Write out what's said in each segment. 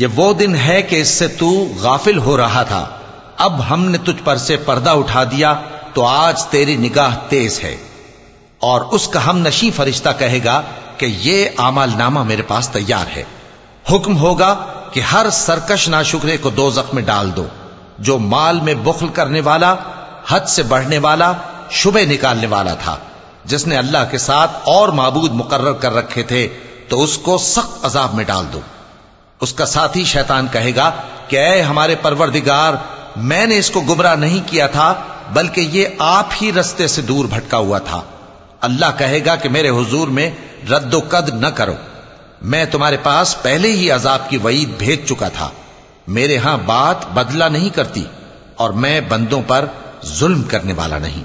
ये वो दिन है कि इससे तू गाफिल हो रहा था अब हमने तुझ पर से पर्दा उठा दिया तो आज तेरी निगाह तेज है और उसका हम नशी फरिश्ता कहेगा कि ये आमाल नामा मेरे पास तैयार है। हुक्म होगा कि हर सरकश नाशुक्रे को दो जख्म डाल दो, जो माल में बुखल करने वाला, हद से बढ़ने वाला, शुबे निकालने वाला था। जिसने अल्लाह के साथ और मबूद मुकर्र कर रखे थे तो उसको सख्त अजाब में डाल दो। उसका साथी शैतान कहेगा कि ऐ हमारे परवरदिगार, मैंने इसको गुमराह नहीं किया था, बल्कि ये आप ही रस्ते से दूर भटका हुआ था। अल्लाह कहेगा कि मेरे हुजूर में रद्दो कद न करो मैं तुम्हारे पास पहले ही अजाब की वईद भेज चुका था मेरे यहां बात बदला नहीं करती और मैं बंदों पर जुल्म करने वाला नहीं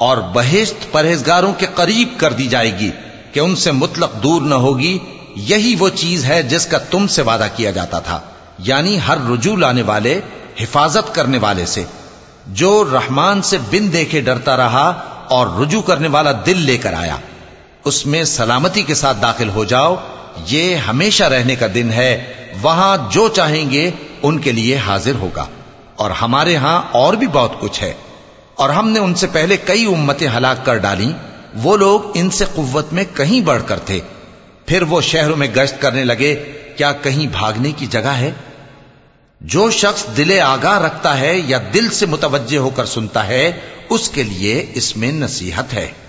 और बहिश्त परहेजगारों के करीब कर दी जाएगी कि उनसे मुतलक दूर न होगी। यही वो चीज़ है जिसका तुमसे वादा किया जाता था, यानी हर रुजू लाने वाले, हिफाजत करने वाले से। जो रहमान से बिन देखे डरता रहा और रुजू करने वाला दिल लेकर आया, उसमें सलामती के साथ दाखिल हो जाओ। ये हमेशा रहने का दिन है, वहाँ जो चाहेंगे उनके लिए हाजिर होगा। और हमारे यहाँ और भी बहुत कुछ है। और हमने उनसे पहले कई उम्मतें हलाक कर डाली। वो लोग इनसे कुव्वत में कहीं बढ़कर थे। फिर वो शहरों में गश्त करने लगे, क्या कहीं भागने की जगह है? जो शख्स दिले आगाह रखता है या दिल से मुतवज्जे होकर सुनता है, उसके लिए इसमें नसीहत है।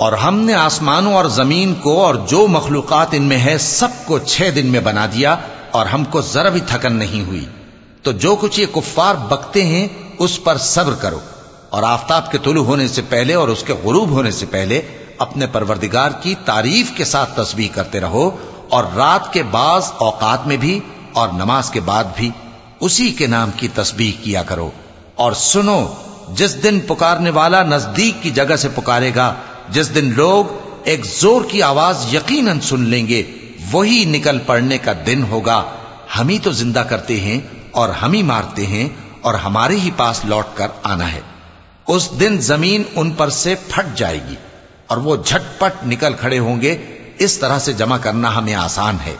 और हमने आसमानों और जमीन को और जो मखलूकत इनमें है सबको छह दिन में बना दिया और हमको जरा भी थकन नहीं हुई तो जो कुछ ये कुफ्फार बकते हैं उस पर सब्र करो और आफ्ताब के तुलू होने से पहले और उसके गुरूब होने से पहले अपने परवरदिगार की तारीफ़ के साथ तस्वीर करते रहो और रात के बाज औकात में भी और नमाज़ के बाद भी उसी के नाम की तस्बीह किया करो और सुनो, जिस दिन पुकारने वाला नज़दीक की जगह से पुकारेगा, जिस दिन लोग एक ज़ोर की आवाज़ यकीनन सुन लेंगे, वही निकल पड़ने का दिन होगा। हम ही तो ज़िंदा करते हैं और हम ही मारते हैं और हमारे ही पास लौट कर आना है। उस दिन ज़मीन उन पर से फट जाएगी। और वो झटपट निकल खड़े होंगे। इस तरह से जमा करना हमें आसान है।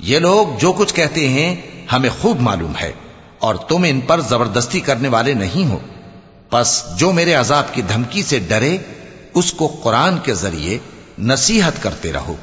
ये लोग जो कुछ कहते हैं, हमें खूब मालूम है, और तुम इन पर ज़बरदस्ती करने वाले नहीं हो। बस जो मेरे अजाब की धमकी से डरे, उसको कुरान के ज़रिए नसीहत करते रहो।